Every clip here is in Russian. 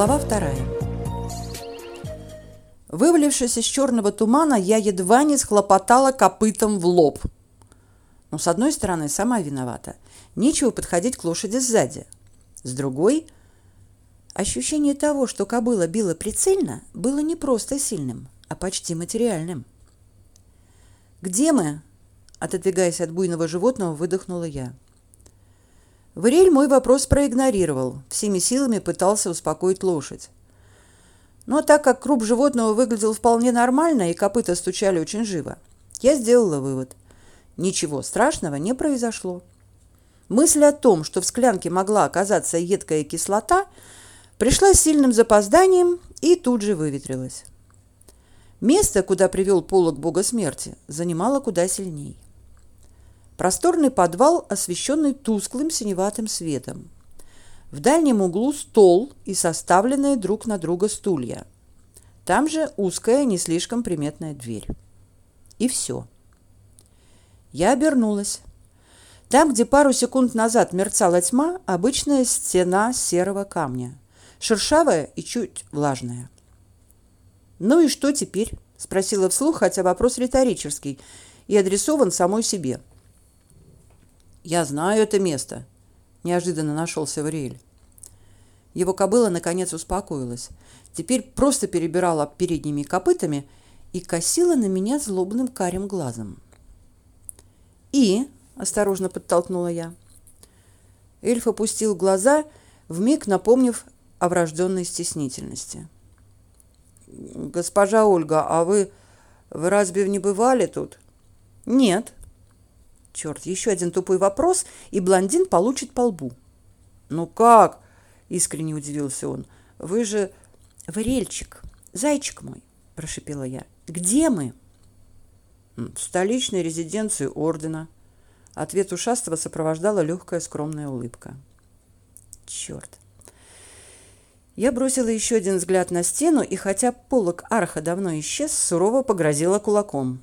Глава вторая. Вывалившись из черного тумана, я едва не схлопотала копытом в лоб. Но, с одной стороны, сама виновата. Нечего подходить к лошади сзади. С другой, ощущение того, что кобыла била прицельно, было не просто сильным, а почти материальным. «Где мы?» Отодвигаясь от буйного животного, выдохнула я. Варель мой вопрос проигнорировал, всеми силами пытался успокоить лошадь. Но так как круп животного выглядел вполне нормально и копыта стучали очень живо, я сделала вывод. Ничего страшного не произошло. Мысль о том, что в склянке могла оказаться едкая кислота, пришла с сильным запозданием и тут же выветрилась. Место, куда привел полог бога смерти, занимало куда сильней. Просторный подвал, освещенный тусклым синеватым светом. В дальнем углу стол и составленные друг на друга стулья. Там же узкая, не слишком приметная дверь. И все. Я обернулась. Там, где пару секунд назад мерцала тьма, обычная стена серого камня. Шершавая и чуть влажная. «Ну и что теперь?» – спросила вслух, хотя вопрос риторический и адресован самой себе. Я знаю это место, неожиданно нашелся Вариэль. Его кобыла наконец успокоилась. Теперь просто перебирала передними копытами и косила на меня злобным карим глазом. И, осторожно подтолкнула я. Эльф опустил глаза, вмиг напомнив о врожденной стеснительности. Госпожа Ольга, а вы вы разве не бывали тут? Нет, Черт, еще один тупой вопрос, и блондин получит по лбу. «Ну как?» – искренне удивился он. «Вы же Варельчик, зайчик мой», – прошипела я. «Где мы?» «В столичной резиденции ордена». Ответ ушастого сопровождала легкая скромная улыбка. «Черт!» Я бросила еще один взгляд на стену, и хотя полок арха давно исчез, сурово погрозила кулаком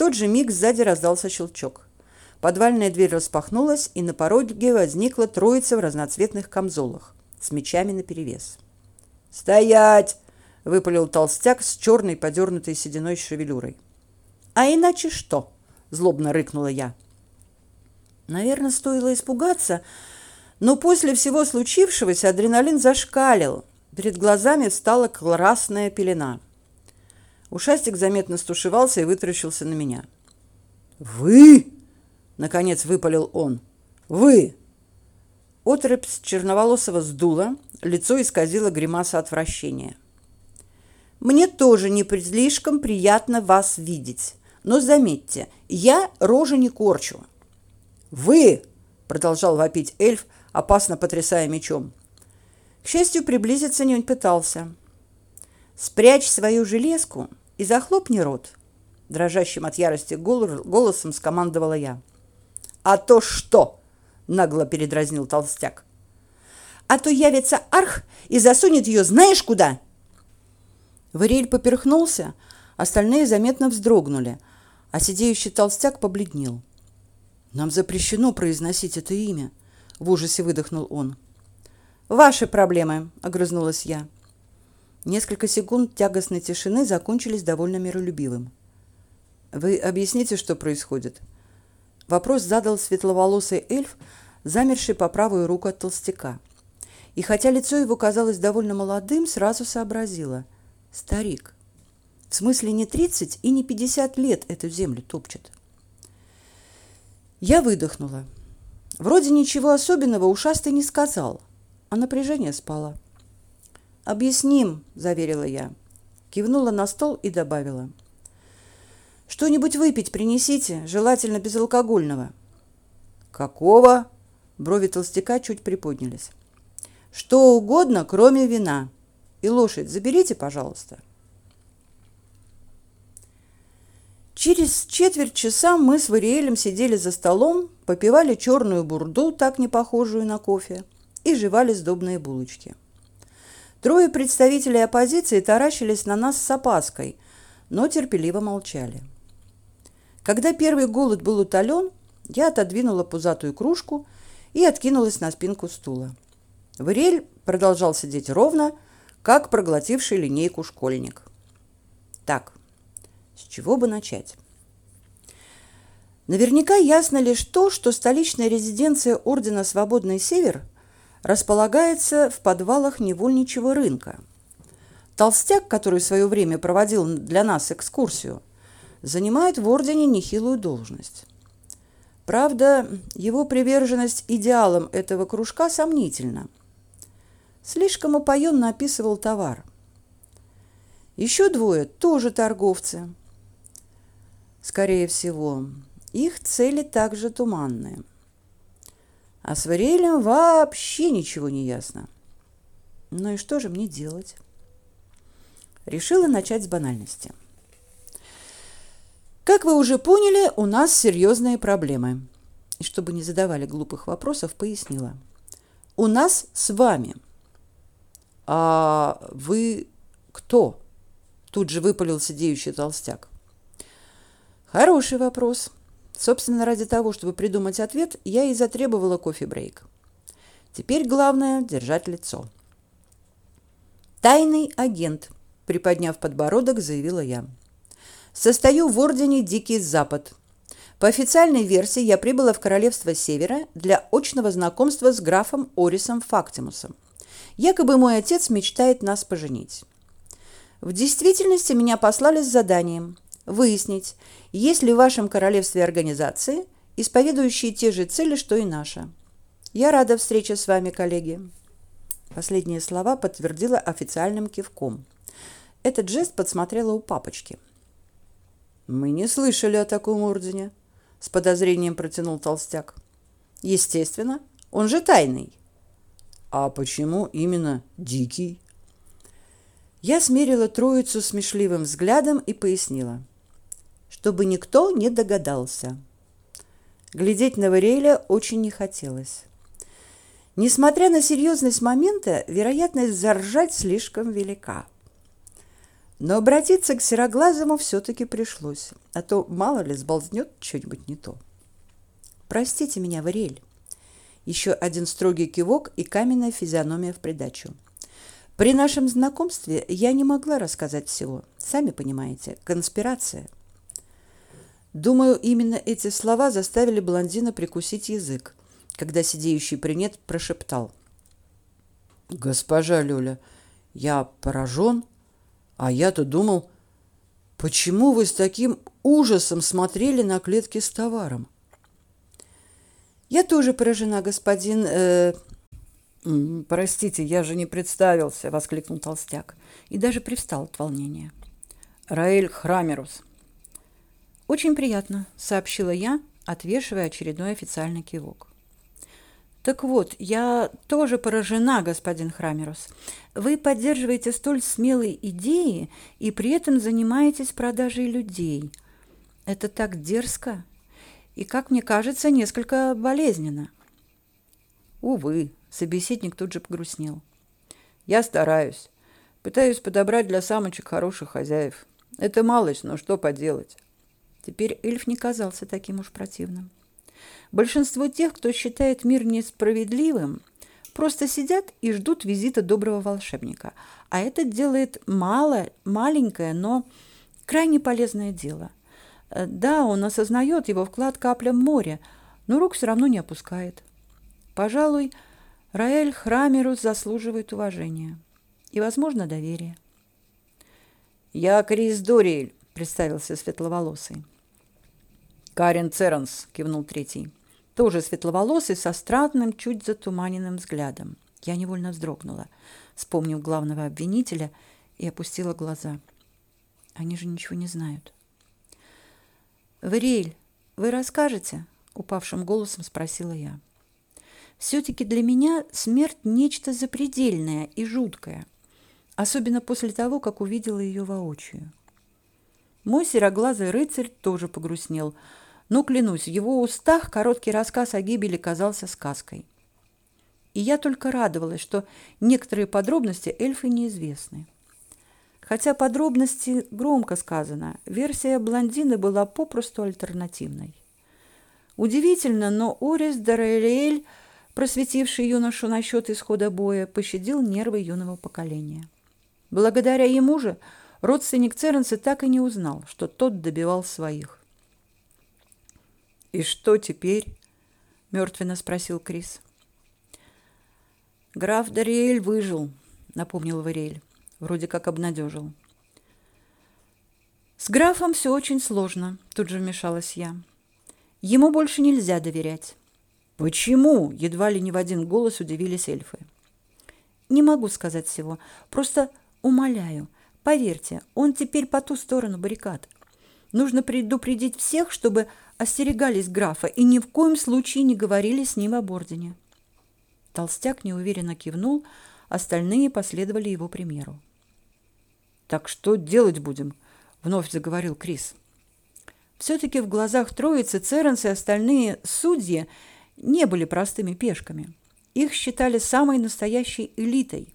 тот же миг сзади раздался щелчок. Подвальная дверь распахнулась, и на пороге возникла троица в разноцветных камзолах с мечами наперевес. «Стоять!» — выпалил толстяк с черной подернутой сединой шевелюрой. «А иначе что?» — злобно рыкнула я. Наверное, стоило испугаться, но после всего случившегося адреналин зашкалил. Перед глазами встала красная пелена — Ушастик заметно стушевался и вытаращился на меня. «Вы?» — наконец выпалил он. «Вы!» Отрыбь черноволосого сдула, лицо исказило гримаса отвращения. «Мне тоже не слишком приятно вас видеть, но заметьте, я рожи не корчу». «Вы!» — продолжал вопить эльф, опасно потрясая мечом. К счастью, приблизиться не он пытался. «Спрячь свою железку и захлопни рот, дрожащим от ярости голосом скомандовала я. А то что? нагло передразнил толстяк. А то явится арх и засунет ее знаешь куда? Варель поперхнулся, остальные заметно вздрогнули, а сидеющий толстяк побледнел. Нам запрещено произносить это имя, в ужасе выдохнул он. Ваши проблемы, огрызнулась я. Несколько секунд тягостной тишины закончились довольно миролюбивым. Вы объясните, что происходит? Вопрос задал светловолосый эльф, замерший по правую руку от толстяка. И хотя лицо его казалось довольно молодым, сразу сообразила: старик. В смысле не тридцать и не пятьдесят лет эту землю топчет. Я выдохнула. Вроде ничего особенного ушастый не сказал, а напряжение спало. Объясним, заверила я. Кивнула на стол и добавила: Что-нибудь выпить принесите, желательно безалкогольного. Какого? Брови толстяка чуть приподнялись. Что угодно, кроме вина. И лошадь заберите, пожалуйста. Через четверть часа мы с Вариэлем сидели за столом, попивали черную бурду, так не похожую на кофе, и жевали сдобные булочки. Трое представителей оппозиции таращились на нас с опаской, но терпеливо молчали. Когда первый голод был утолен, я отодвинула пузатую кружку и откинулась на спинку стула. Варель продолжал сидеть ровно, как проглотивший линейку школьник. Так, с чего бы начать? Наверняка ясно лишь то, что столичная резиденция Ордена Свободный Север располагается в подвалах невольничьего рынка. Толстяк, который в свое время проводил для нас экскурсию, занимает в Ордене нехилую должность. Правда, его приверженность идеалам этого кружка сомнительна. Слишком упоенно описывал товар. Еще двое тоже торговцы. Скорее всего, их цели также туманные. А с Варелем вообще ничего не ясно. Ну и что же мне делать? Решила начать с банальности. Как вы уже поняли, у нас серьезные проблемы. И чтобы не задавали глупых вопросов, пояснила. У нас с вами. А вы кто? Тут же выпалил сидеющий толстяк. Хороший вопрос. Собственно, ради того, чтобы придумать ответ, я и затребовала кофе-брейк. Теперь главное – держать лицо. «Тайный агент», – приподняв подбородок, заявила я. «Состою в ордене «Дикий Запад». По официальной версии я прибыла в Королевство Севера для очного знакомства с графом Орисом Фактимусом. Якобы мой отец мечтает нас поженить. В действительности меня послали с заданием выяснить, есть ли в вашем королевстве организации, исповедующие те же цели, что и наша. Я рада встрече с вами, коллеги. Последние слова подтвердила официальным кивком. Этот жест подсмотрела у папочки. Мы не слышали о таком ордене, с подозрением протянул толстяк. Естественно, он же тайный. А почему именно дикий? Я смерила троицу смешливым взглядом и пояснила чтобы никто не догадался. Глядеть на Вариэля очень не хотелось. Несмотря на серьезность момента, вероятность заржать слишком велика. Но обратиться к Сероглазому все-таки пришлось, а то мало ли сболтнет что-нибудь не то. «Простите меня, Вариэль». Еще один строгий кивок и каменная физиономия в придачу. При нашем знакомстве я не могла рассказать всего. Сами понимаете, конспирация – Думаю, именно эти слова заставили блондина прикусить язык, когда сидеющий принет прошептал. «Госпожа Люля, я поражен, а я-то думал, почему вы с таким ужасом смотрели на клетки с товаром?» «Я тоже поражена, господин...» э, «Простите, я же не представился!» — воскликнул толстяк и даже привстал от волнения. «Раэль Храмерус». «Очень приятно», — сообщила я, отвешивая очередной официальный кивок. «Так вот, я тоже поражена, господин Храмерус. Вы поддерживаете столь смелые идеи и при этом занимаетесь продажей людей. Это так дерзко и, как мне кажется, несколько болезненно». «Увы», — собеседник тут же погрустнел. «Я стараюсь. Пытаюсь подобрать для самочек хороших хозяев. Это малость, но что поделать». Теперь эльф не казался таким уж противным. Большинство тех, кто считает мир несправедливым, просто сидят и ждут визита доброго волшебника. А это делает мало, маленькое, но крайне полезное дело. Э, да, он осознает его вклад каплям моря, но рук все равно не опускает. Пожалуй, Раэль Храмерус заслуживает уважения и, возможно, доверия. «Я Крис Дориэль», — представился светловолосый. «Карен Цернс», — кивнул третий. Тоже светловолосый, со странным, чуть затуманенным взглядом. Я невольно вздрогнула, вспомнив главного обвинителя, и опустила глаза. Они же ничего не знают. «Вариэль, вы расскажете?» — упавшим голосом спросила я. «Все-таки для меня смерть – нечто запредельное и жуткое, особенно после того, как увидела ее воочию. Мой сероглазый рыцарь тоже погрустнел, но, клянусь, в его устах короткий рассказ о гибели казался сказкой. И я только радовалась, что некоторые подробности эльфы неизвестны. Хотя подробности громко сказано, версия блондины была попросту альтернативной. Удивительно, но Орис Дарелиэль просветивший юношу насчет исхода боя, пощадил нервы юного поколения. Благодаря ему же родственник Церенса так и не узнал, что тот добивал своих. «И что теперь?» — мертвенно спросил Крис. «Граф Дариэль выжил», — напомнил Вариэль. Вроде как обнадежил. «С графом все очень сложно», — тут же вмешалась я. «Ему больше нельзя доверять». «Почему?» — едва ли не в один голос удивились эльфы. «Не могу сказать всего. Просто умоляю, поверьте, он теперь по ту сторону баррикад. Нужно предупредить всех, чтобы остерегались графа и ни в коем случае не говорили с ним об ордене. Толстяк неуверенно кивнул, остальные последовали его примеру. Так что делать будем? вновь заговорил Крис. все таки в глазах троицы Церенс и остальные судьи не были простыми пешками. Их считали самой настоящей элитой.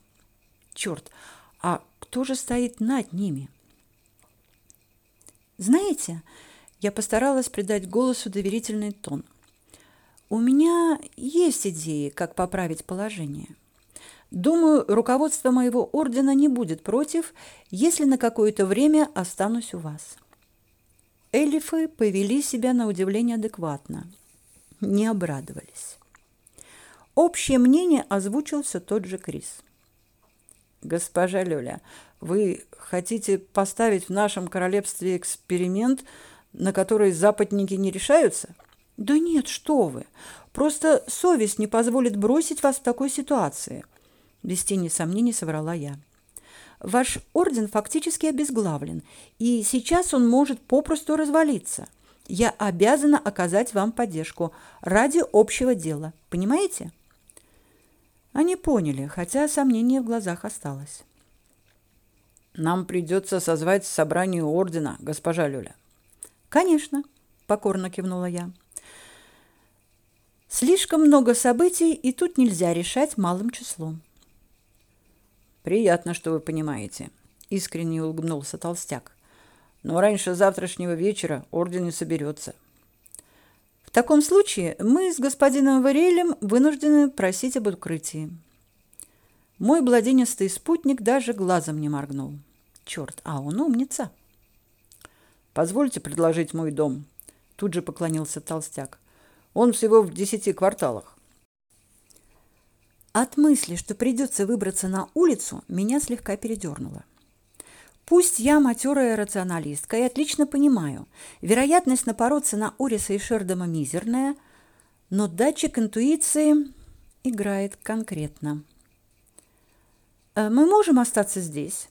Черт, а кто же стоит над ними? Знаете, я постаралась придать голосу доверительный тон. У меня есть идеи, как поправить положение. Думаю, руководство моего ордена не будет против, если на какое-то время останусь у вас. Эльфы повели себя на удивление адекватно, не обрадовались. Общее мнение озвучил все тот же Крис. Госпожа Лёля, вы хотите поставить в нашем королевстве эксперимент, на который западники не решаются? Да нет, что вы. Просто совесть не позволит бросить вас в такой ситуации. Без тени сомнений соврала я. Ваш орден фактически обезглавлен, и сейчас он может попросту развалиться. Я обязана оказать вам поддержку ради общего дела. Понимаете? Они поняли, хотя сомнение в глазах осталось. Нам придется созвать собрание ордена, госпожа Люля. Конечно, покорно кивнула я. Слишком много событий, и тут нельзя решать малым числом. Приятно, что вы понимаете, искренне улыбнулся толстяк. Но раньше завтрашнего вечера орден не соберется. В таком случае мы с господином Варелем вынуждены просить об укрытии. Мой бладенистый спутник даже глазом не моргнул. Черт, а он умница. Позвольте предложить мой дом. Тут же поклонился толстяк. Он всего в десяти кварталах. От мысли, что придется выбраться на улицу, меня слегка передернуло. Пусть я матерая рационалистка и отлично понимаю, вероятность напороться на Ориса и Шердома мизерная, но датчик интуиции играет конкретно. «Э, «Мы можем остаться здесь?»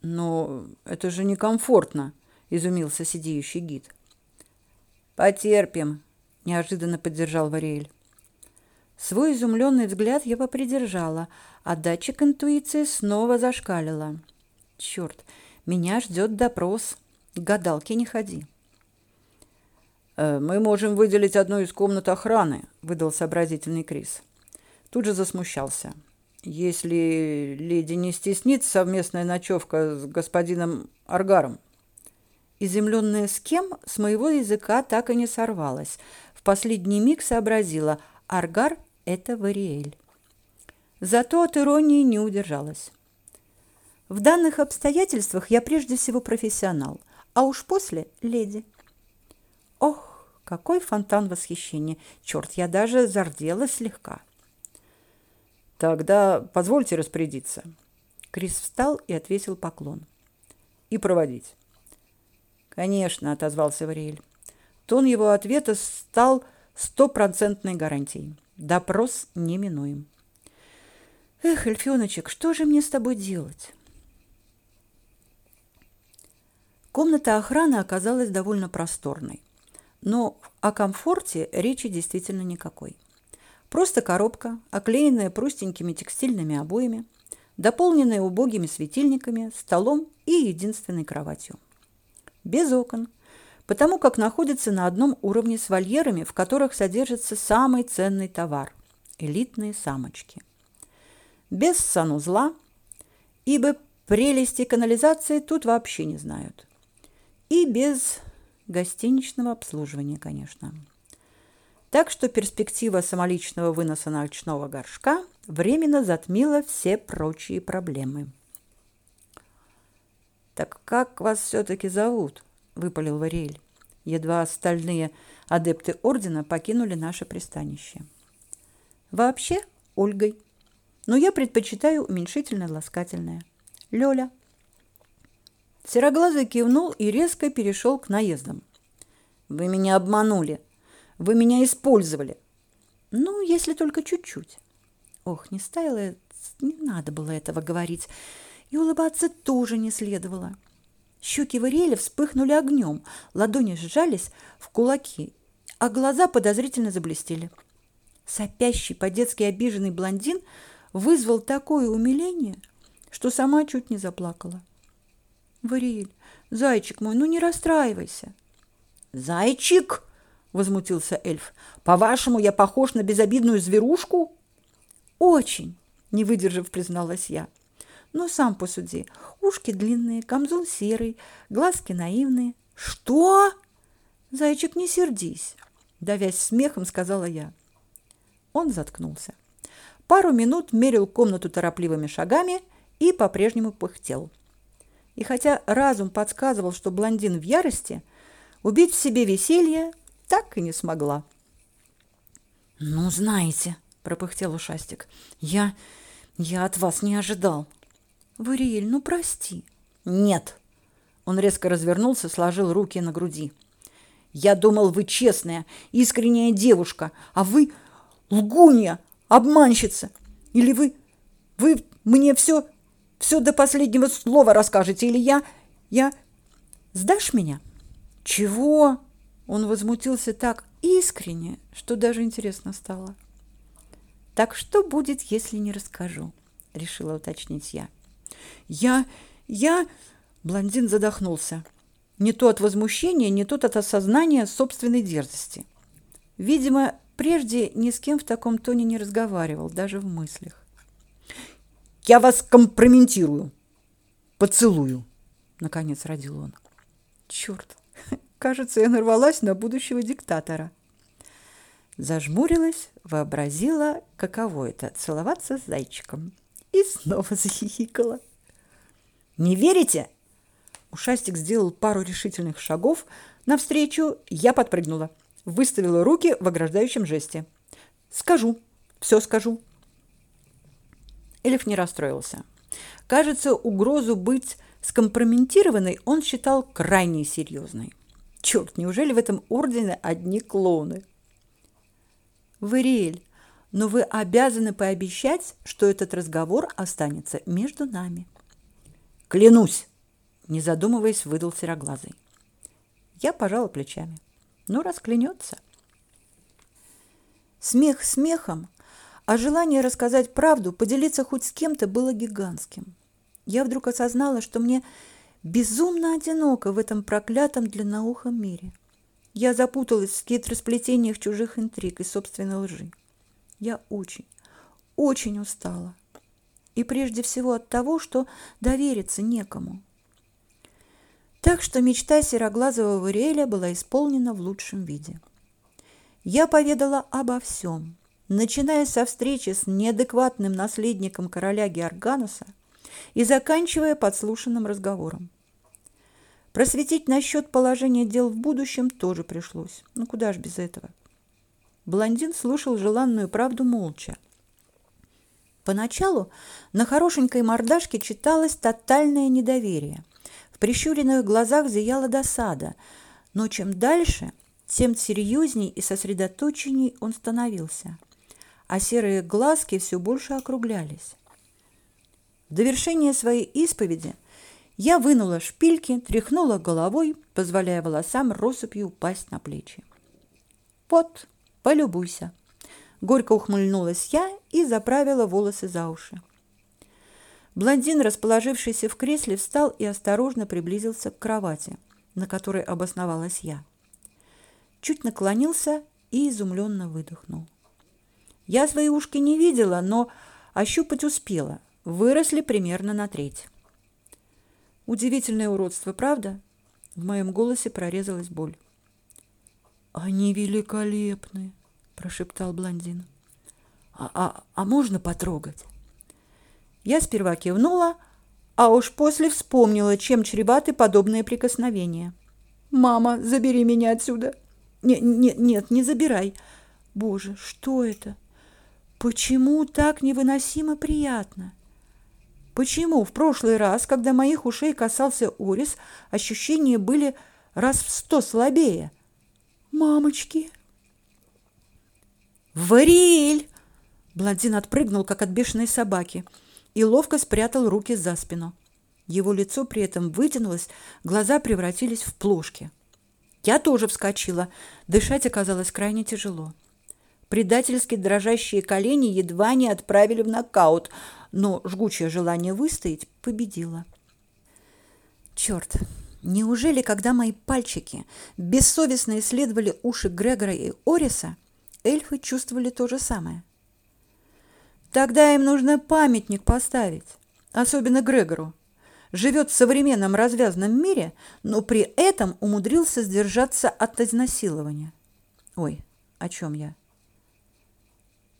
«Но это же некомфортно», — изумился сидеющий гид. «Потерпим», — неожиданно поддержал Вариэль. Свой изумленный взгляд я попридержала, а датчик интуиции снова зашкалила. Черт, меня ждет допрос. К гадалке не ходи. «Э, «Мы можем выделить одну из комнат охраны», — выдал сообразительный Крис. Тут же засмущался. «Если леди не стеснит совместная ночевка с господином Аргаром». Изумленная с кем, с моего языка так и не сорвалась. В последний миг сообразила — Аргар – это Вариэль. Зато от иронии не удержалась. В данных обстоятельствах я прежде всего профессионал, а уж после – леди. Ох, какой фонтан восхищения! Черт, я даже зарделась слегка. Тогда позвольте распорядиться. Крис встал и отвесил поклон. И проводить. Конечно, отозвался Вариэль. Тон его ответа стал стопроцентной гарантией. Допрос неминуем. Эх, Эльфёночек, что же мне с тобой делать? Комната охраны оказалась довольно просторной, но о комфорте речи действительно никакой. Просто коробка, оклеенная простенькими текстильными обоями, дополненная убогими светильниками, столом и единственной кроватью. Без окон, потому как находится на одном уровне с вольерами, в которых содержится самый ценный товар – элитные самочки. Без санузла, ибо прелести канализации тут вообще не знают. И без гостиничного обслуживания, конечно. Так что перспектива самоличного выноса ночного горшка временно затмила все прочие проблемы. «Так как вас все-таки зовут?» – выпалил Вариэль. Едва остальные адепты Ордена покинули наше пристанище. «Вообще Ольгой. Но я предпочитаю уменьшительно-ласкательное. Лёля». Сероглазый кивнул и резко перешел к наездам. «Вы меня обманули. Вы меня использовали». «Ну, если только чуть-чуть». Ох, не стало, не надо было этого говорить. И улыбаться тоже не следовало. Щеки Вариэля вспыхнули огнем, ладони сжались в кулаки, а глаза подозрительно заблестели. Сопящий, по-детски обиженный блондин вызвал такое умиление, что сама чуть не заплакала. Вариль, зайчик мой, ну не расстраивайся. Зайчик, возмутился эльф. По-вашему, я похож на безобидную зверушку? Очень, не выдержав, призналась я. Но сам посуди. Ушки длинные, камзол серый, глазки наивные. Что? Зайчик, не сердись, давясь смехом, сказала я. Он заткнулся. Пару минут мерил комнату торопливыми шагами и по-прежнему пыхтел. И хотя разум подсказывал, что блондин в ярости, убить в себе веселье так и не смогла. «Ну, знаете», — пропыхтел ушастик, — «я... я от вас не ожидал». «Вариэль, ну прости». «Нет». Он резко развернулся, сложил руки на груди. «Я думал, вы честная, искренняя девушка, а вы лгунья, обманщица. Или вы... вы мне все все до последнего слова расскажете, или я... я... Сдашь меня? Чего? Он возмутился так искренне, что даже интересно стало. Так что будет, если не расскажу? Решила уточнить я. Я... я... Блондин задохнулся. Не то от возмущения, не то от осознания собственной дерзости. Видимо, прежде ни с кем в таком тоне не разговаривал, даже в мыслях. Я вас компрометирую. Поцелую. Наконец родил он. Черт, кажется, я нарвалась на будущего диктатора. Зажмурилась, вообразила, каково это – целоваться с зайчиком. И снова захихикала. «Не верите?» Ушастик сделал пару решительных шагов. Навстречу я подпрыгнула. Выставила руки в ограждающем жесте. «Скажу, все скажу. Эльф не расстроился. Кажется, угрозу быть скомпрометированной он считал крайне серьезной. Черт, неужели в этом ордене одни клоуны? Вариэль, но вы обязаны пообещать, что этот разговор останется между нами. Клянусь, не задумываясь, выдал сероглазый. Я пожала плечами. Ну, расклянется. Смех смехом, а желание рассказать правду, поделиться хоть с кем-то было гигантским. Я вдруг осознала, что мне безумно одиноко в этом проклятом длинноухом мире. Я запуталась в хитросплетениях чужих интриг и собственной лжи. Я очень, очень устала. И прежде всего от того, что довериться некому. Так что мечта сероглазого Вариэля была исполнена в лучшем виде. Я поведала обо всем – начиная со встречи с неадекватным наследником короля Георгануса и заканчивая подслушанным разговором. Просветить насчет положения дел в будущем тоже пришлось. Ну куда ж без этого? Блондин слушал желанную правду молча. Поначалу на хорошенькой мордашке читалось тотальное недоверие. В прищуренных глазах зияла досада, но чем дальше, тем серьезней и сосредоточенней он становился а серые глазки все больше округлялись. В довершение своей исповеди я вынула шпильки, тряхнула головой, позволяя волосам россыпью упасть на плечи. «Вот, полюбуйся!» Горько ухмыльнулась я и заправила волосы за уши. Блондин, расположившийся в кресле, встал и осторожно приблизился к кровати, на которой обосновалась я. Чуть наклонился и изумленно выдохнул. Я свои ушки не видела, но ощупать успела. Выросли примерно на треть. Удивительное уродство, правда? В моем голосе прорезалась боль. Они великолепны, прошептал блондин. А, а, а можно потрогать? Я сперва кивнула, а уж после вспомнила, чем чреваты подобные прикосновения. Мама, забери меня отсюда. Не, не, нет, не забирай. Боже, что это? Почему так невыносимо приятно? Почему в прошлый раз, когда моих ушей касался Орис, ощущения были раз в сто слабее? Мамочки! Вариль! Блондин отпрыгнул, как от бешеной собаки, и ловко спрятал руки за спину. Его лицо при этом вытянулось, глаза превратились в плошки. Я тоже вскочила. Дышать оказалось крайне тяжело. Предательски дрожащие колени едва не отправили в нокаут, но жгучее желание выстоять победило. Черт! Неужели, когда мои пальчики бессовестно исследовали уши Грегора и Ориса, эльфы чувствовали то же самое? Тогда им нужно памятник поставить, особенно Грегору. Живет в современном развязном мире, но при этом умудрился сдержаться от изнасилования. Ой, о чем я?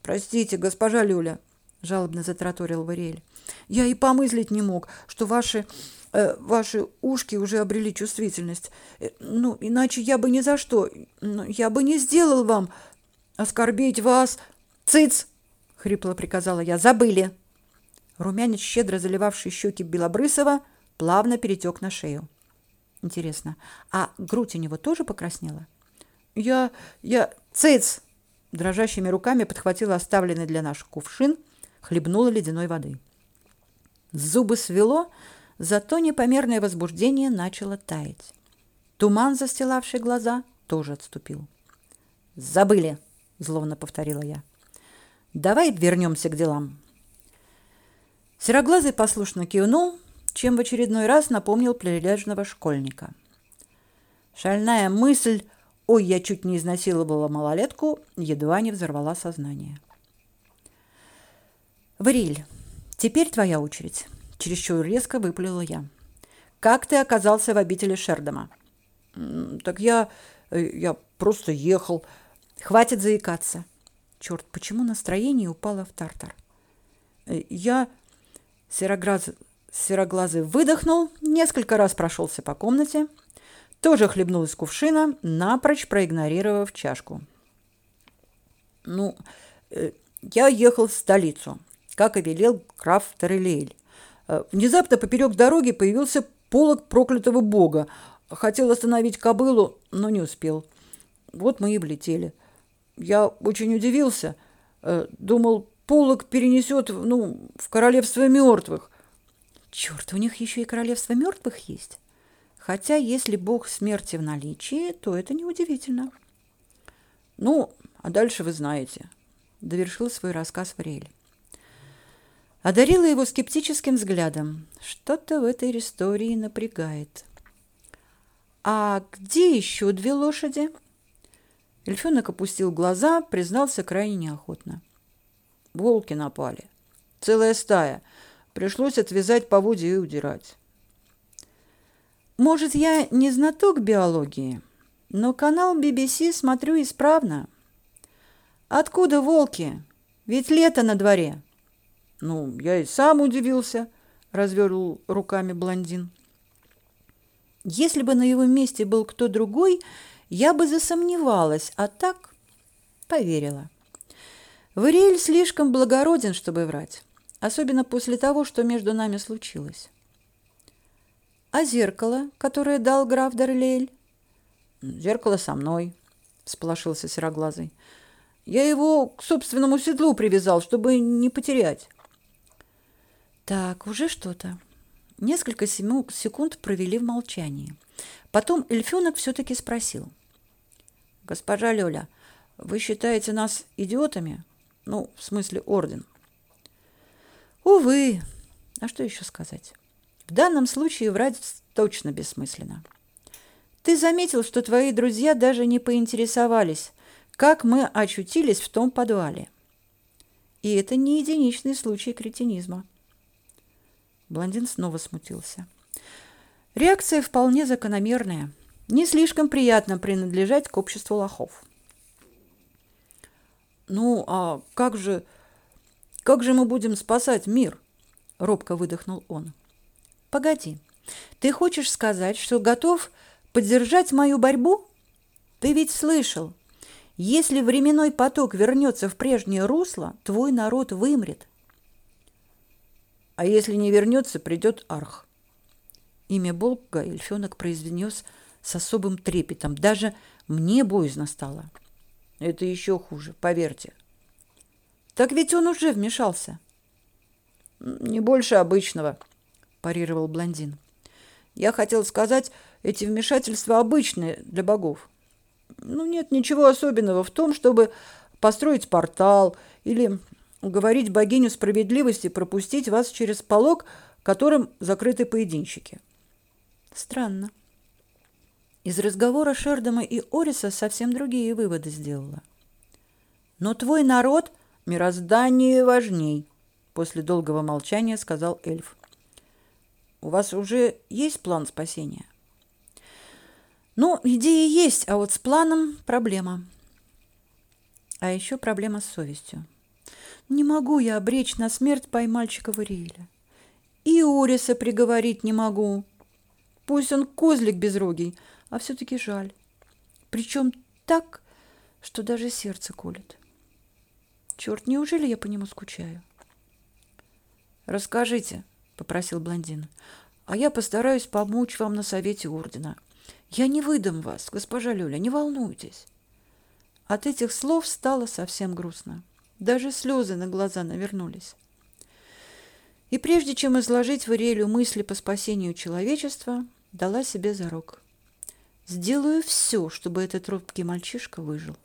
Простите, госпожа Люля, жалобно затраторил Варель. Я и помыслить не мог, что ваши ваши ушки уже обрели чувствительность. Э, ну, иначе я бы ни за что, ну, я бы не сделал вам оскорбить вас. Цыц, хрипло приказала я. Забыли. Румянец, щедро заливавший щеки Белобрысова, плавно перетек на шею. Интересно, а грудь у него тоже покраснела? Я я цыц дрожащими руками подхватила оставленный для наших кувшин, хлебнула ледяной воды. Зубы свело, зато непомерное возбуждение начало таять. Туман, застилавший глаза, тоже отступил. Забыли, зловно повторила я. Давай вернемся к делам. Сероглазый послушно кивнул, чем в очередной раз напомнил прилежного школьника. Шальная мысль Ой, я чуть не изнасиловала малолетку, едва не взорвала сознание. Вариль, теперь твоя очередь, чересчур резко выплюнула я. Как ты оказался в обители Шердома? Так я э, я просто ехал. Хватит заикаться. Черт, почему настроение упало в тартар? Э, я сероглазый сероглазый выдохнул, несколько раз прошелся по комнате, тоже хлебнул из кувшина, напрочь проигнорировав чашку. Ну, э, я ехал в столицу, как и велел граф Тарелейль. Э, внезапно поперек дороги появился полог проклятого бога. Хотел остановить кобылу, но не успел. Вот мы и влетели. Я очень удивился. Э, думал, полог перенесет ну, в королевство мертвых. Черт, у них еще и королевство мертвых есть. Хотя, если бог смерти в наличии, то это неудивительно. Ну, а дальше вы знаете, довершил свой рассказ Варель. Одарила его скептическим взглядом. Что-то в этой истории напрягает. А где еще две лошади? Эльфёнок опустил глаза, признался крайне неохотно. Волки напали. Целая стая. Пришлось отвязать поводья и удирать. Может, я не знаток биологии, но канал BBC смотрю исправно. Откуда волки? Ведь лето на дворе. Ну, я и сам удивился, развел руками блондин. Если бы на его месте был кто другой, я бы засомневалась, а так поверила. Вариэль слишком благороден, чтобы врать, особенно после того, что между нами случилось. А зеркало, которое дал граф Дарлейль? Зеркало со мной, всполошился сероглазый. Я его к собственному седлу привязал, чтобы не потерять. Так, уже что-то. Несколько секунд провели в молчании. Потом эльфёнок все таки спросил: "Госпожа Лёля, вы считаете нас идиотами? Ну, в смысле, орден?" Увы. А что еще сказать? В данном случае врать точно бессмысленно. Ты заметил, что твои друзья даже не поинтересовались, как мы очутились в том подвале. И это не единичный случай кретинизма. Блондин снова смутился. Реакция вполне закономерная. Не слишком приятно принадлежать к обществу лохов. Ну, а как же... Как же мы будем спасать мир? Робко выдохнул он. Погоди. Ты хочешь сказать, что готов поддержать мою борьбу? Ты ведь слышал, если временной поток вернется в прежнее русло, твой народ вымрет. А если не вернется, придет Арх. Имя Бога эльфенок произнес с особым трепетом. Даже мне боязно стало. Это еще хуже, поверьте. Так ведь он уже вмешался. Не больше обычного, парировал блондин. Я хотел сказать, эти вмешательства обычные для богов. Ну, нет ничего особенного в том, чтобы построить портал или уговорить богиню справедливости пропустить вас через полог, которым закрыты поединщики. Странно. Из разговора Шердома и Ориса совсем другие выводы сделала. Но твой народ мироздание важней, после долгого молчания сказал эльф. У вас уже есть план спасения? Ну, идея есть, а вот с планом проблема. А еще проблема с совестью. Не могу я обречь на смерть поймальчика Вариэля. И Ориса приговорить не могу. Пусть он козлик безрогий, а все-таки жаль. Причем так, что даже сердце колет. Черт, неужели я по нему скучаю? Расскажите, попросил блондин. А я постараюсь помочь вам на совете ордена. Я не выдам вас, госпожа Люля, не волнуйтесь. От этих слов стало совсем грустно. Даже слезы на глаза навернулись. И прежде чем изложить Варелю мысли по спасению человечества, дала себе зарок. Сделаю все, чтобы этот робкий мальчишка выжил.